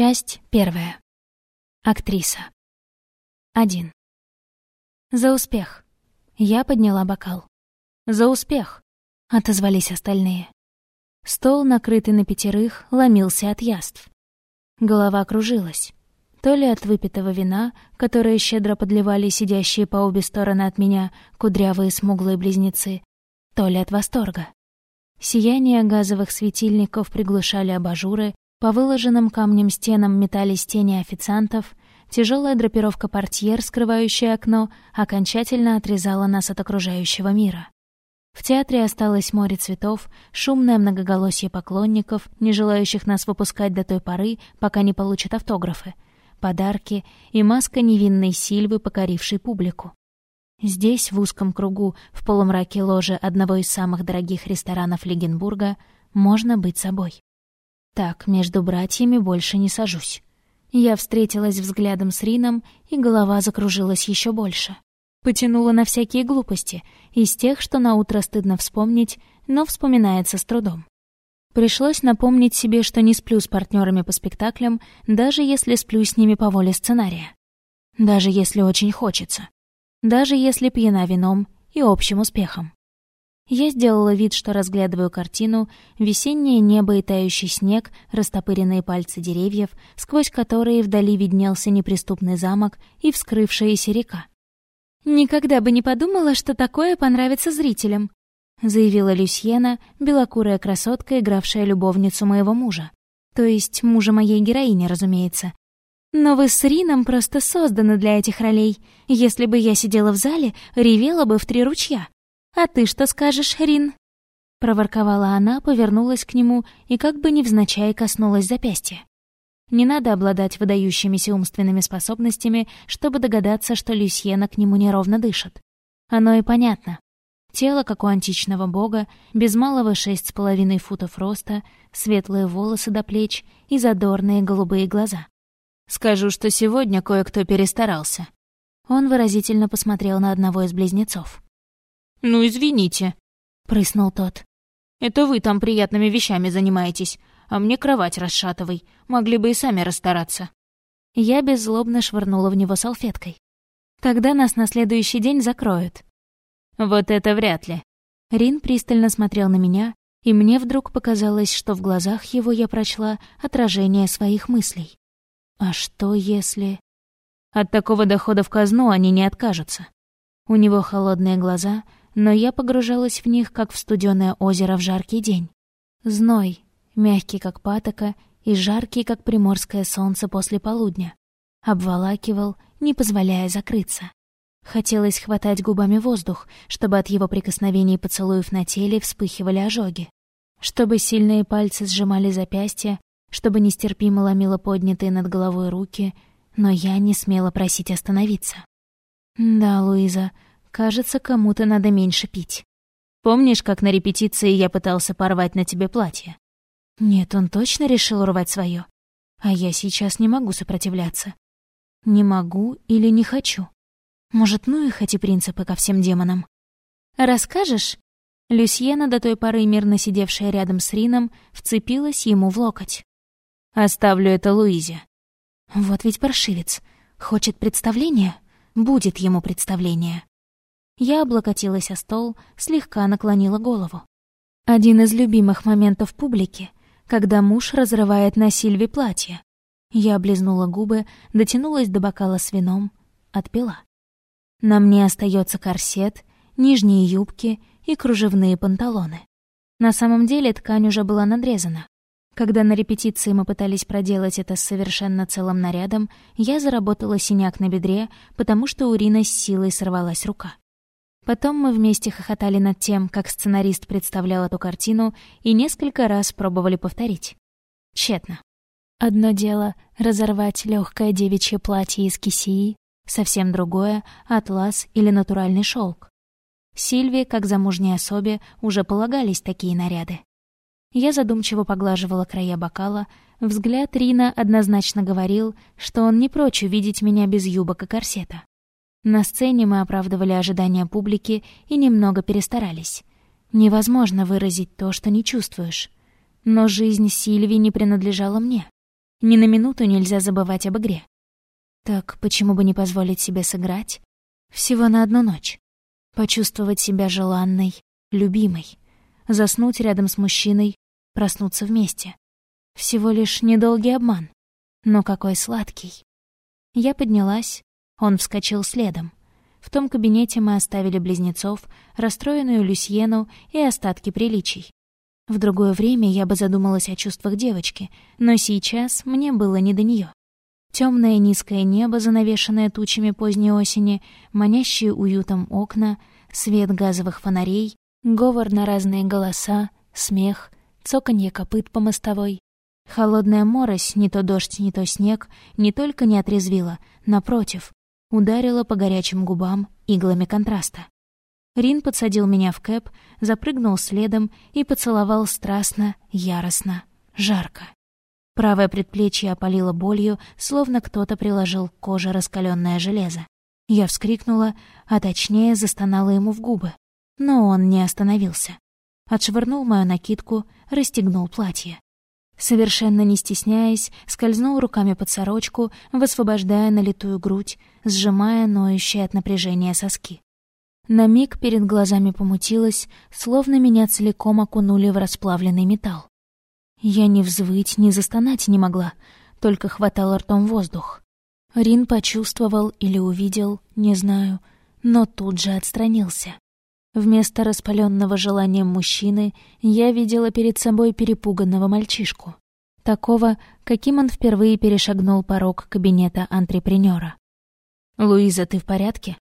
Часть первая. Актриса. Один. За успех. Я подняла бокал. За успех. Отозвались остальные. Стол, накрытый на пятерых, ломился от яств. Голова кружилась. То ли от выпитого вина, которое щедро подливали сидящие по обе стороны от меня кудрявые смуглые близнецы, то ли от восторга. Сияние газовых светильников приглушали абажуры, по выложенным камнем стенам метались тени официантов, тяжелая драпировка портьер, скрывающая окно, окончательно отрезала нас от окружающего мира. В театре осталось море цветов, шумное многоголосие поклонников, не желающих нас выпускать до той поры, пока не получат автографы, подарки и маска невинной Сильвы, покорившей публику. Здесь, в узком кругу, в полумраке ложи одного из самых дорогих ресторанов Легенбурга, можно быть собой. Так, между братьями больше не сажусь. Я встретилась взглядом с Рином, и голова закружилась еще больше. Потянула на всякие глупости, из тех, что на утро стыдно вспомнить, но вспоминается с трудом. Пришлось напомнить себе, что не сплю с партнерами по спектаклям, даже если сплю с ними по воле сценария. Даже если очень хочется. Даже если пьяна вином и общим успехом. Я сделала вид, что разглядываю картину, весеннее небо и тающий снег, растопыренные пальцы деревьев, сквозь которые вдали виднелся неприступный замок и вскрывшаяся река. «Никогда бы не подумала, что такое понравится зрителям», заявила Люсьена, белокурая красотка, игравшая любовницу моего мужа. То есть мужа моей героини, разумеется. «Но вы с Рином просто созданы для этих ролей. Если бы я сидела в зале, ревела бы в три ручья». «А ты что скажешь, Рин?» Проворковала она, повернулась к нему и как бы невзначай коснулась запястья. Не надо обладать выдающимися умственными способностями, чтобы догадаться, что Люсьена к нему неровно дышит. Оно и понятно. Тело, как у античного бога, без малого шесть с половиной футов роста, светлые волосы до плеч и задорные голубые глаза. «Скажу, что сегодня кое-кто перестарался». Он выразительно посмотрел на одного из близнецов. «Ну, извините», — прыснул тот. «Это вы там приятными вещами занимаетесь, а мне кровать расшатывай. Могли бы и сами расстараться». Я беззлобно швырнула в него салфеткой. «Тогда нас на следующий день закроют». «Вот это вряд ли». Рин пристально смотрел на меня, и мне вдруг показалось, что в глазах его я прочла отражение своих мыслей. «А что если...» От такого дохода в казну они не откажутся. У него холодные глаза, но я погружалась в них, как в студёное озеро в жаркий день. Зной, мягкий, как патока, и жаркий, как приморское солнце после полудня. Обволакивал, не позволяя закрыться. Хотелось хватать губами воздух, чтобы от его прикосновений поцелуев на теле вспыхивали ожоги. Чтобы сильные пальцы сжимали запястья, чтобы нестерпимо ломило поднятые над головой руки, но я не смела просить остановиться. «Да, Луиза, Кажется, кому-то надо меньше пить. Помнишь, как на репетиции я пытался порвать на тебе платье? Нет, он точно решил урвать свое. А я сейчас не могу сопротивляться. Не могу или не хочу. Может, ну их эти принципы ко всем демонам. Расскажешь? Люсьена, до той поры мирно сидевшая рядом с Рином, вцепилась ему в локоть. «Оставлю это Луизе». Вот ведь паршивец. Хочет представления? Будет ему представление. Я облокотилась о стол, слегка наклонила голову. Один из любимых моментов публики, когда муж разрывает на Сильве платье. Я облизнула губы, дотянулась до бокала с вином, отпила. На мне остается корсет, нижние юбки и кружевные панталоны. На самом деле ткань уже была надрезана. Когда на репетиции мы пытались проделать это с совершенно целым нарядом, я заработала синяк на бедре, потому что у Рины с силой сорвалась рука. Потом мы вместе хохотали над тем, как сценарист представлял эту картину, и несколько раз пробовали повторить. Тщетно. Одно дело — разорвать легкое девичье платье из кисии, совсем другое — атлас или натуральный шелк. Сильвии, как замужней особе, уже полагались такие наряды. Я задумчиво поглаживала края бокала, взгляд Рина однозначно говорил, что он не прочь увидеть меня без юбок и корсета. На сцене мы оправдывали ожидания публики и немного перестарались. Невозможно выразить то, что не чувствуешь. Но жизнь Сильви не принадлежала мне. Ни на минуту нельзя забывать об игре. Так почему бы не позволить себе сыграть? Всего на одну ночь. Почувствовать себя желанной, любимой. Заснуть рядом с мужчиной, проснуться вместе. Всего лишь недолгий обман. Но какой сладкий. Я поднялась, он вскочил следом. В том кабинете мы оставили близнецов, расстроенную Люсьену и остатки приличий. В другое время я бы задумалась о чувствах девочки, но сейчас мне было не до нее. Темное низкое небо, занавешенное тучами поздней осени, манящие уютом окна, свет газовых фонарей, говор на разные голоса, смех, цоканье копыт по мостовой. Холодная морось, не то дождь, не то снег, не только не отрезвила, напротив, ударила по горячим губам иглами контраста. Рин подсадил меня в кэп, запрыгнул следом и поцеловал страстно, яростно, жарко. Правое предплечье опалило болью, словно кто-то приложил к коже раскаленное железо. Я вскрикнула, а точнее застонала ему в губы. Но он не остановился. Отшвырнул мою накидку, расстегнул платье. Совершенно не стесняясь, скользнул руками под сорочку, высвобождая налитую грудь, сжимая ноющие от напряжения соски. На миг перед глазами помутилось, словно меня целиком окунули в расплавленный металл. Я ни взвыть, ни застонать не могла, только хватало ртом воздух. Рин почувствовал или увидел, не знаю, но тут же отстранился. Вместо распаленного желанием мужчины я видела перед собой перепуганного мальчишку. Такого, каким он впервые перешагнул порог кабинета антрепренера. «Луиза, ты в порядке?»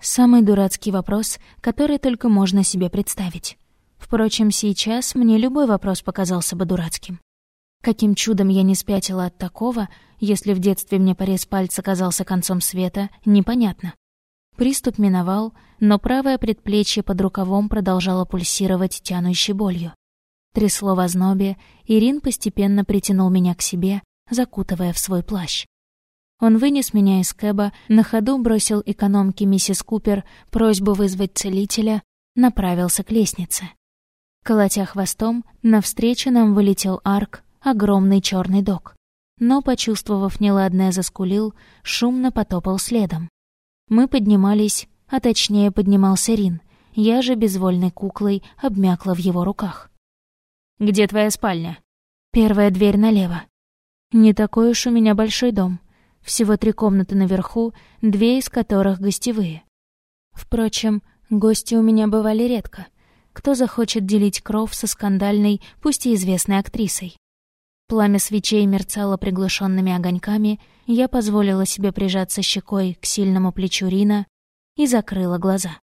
Самый дурацкий вопрос, который только можно себе представить. Впрочем, сейчас мне любой вопрос показался бы дурацким. Каким чудом я не спятила от такого, если в детстве мне порез пальца казался концом света, непонятно. Приступ миновал, но правое предплечье под рукавом продолжало пульсировать тянущей болью. Трясло в ознобе, и Рин постепенно притянул меня к себе, закутывая в свой плащ. Он вынес меня из кэба, на ходу бросил экономке миссис Купер просьбу вызвать целителя, направился к лестнице. Колотя хвостом, навстречу нам вылетел арк, огромный черный док. Но, почувствовав неладное, заскулил, шумно потопал следом. Мы поднимались, а точнее поднимался Рин. Я же безвольной куклой обмякла в его руках. «Где твоя спальня?» «Первая дверь налево». «Не такой уж у меня большой дом. Всего три комнаты наверху, две из которых гостевые. Впрочем, гости у меня бывали редко. Кто захочет делить кров со скандальной, пусть и известной актрисой? Пламя свечей мерцало приглушенными огоньками, я позволила себе прижаться щекой к сильному плечу Рина и закрыла глаза.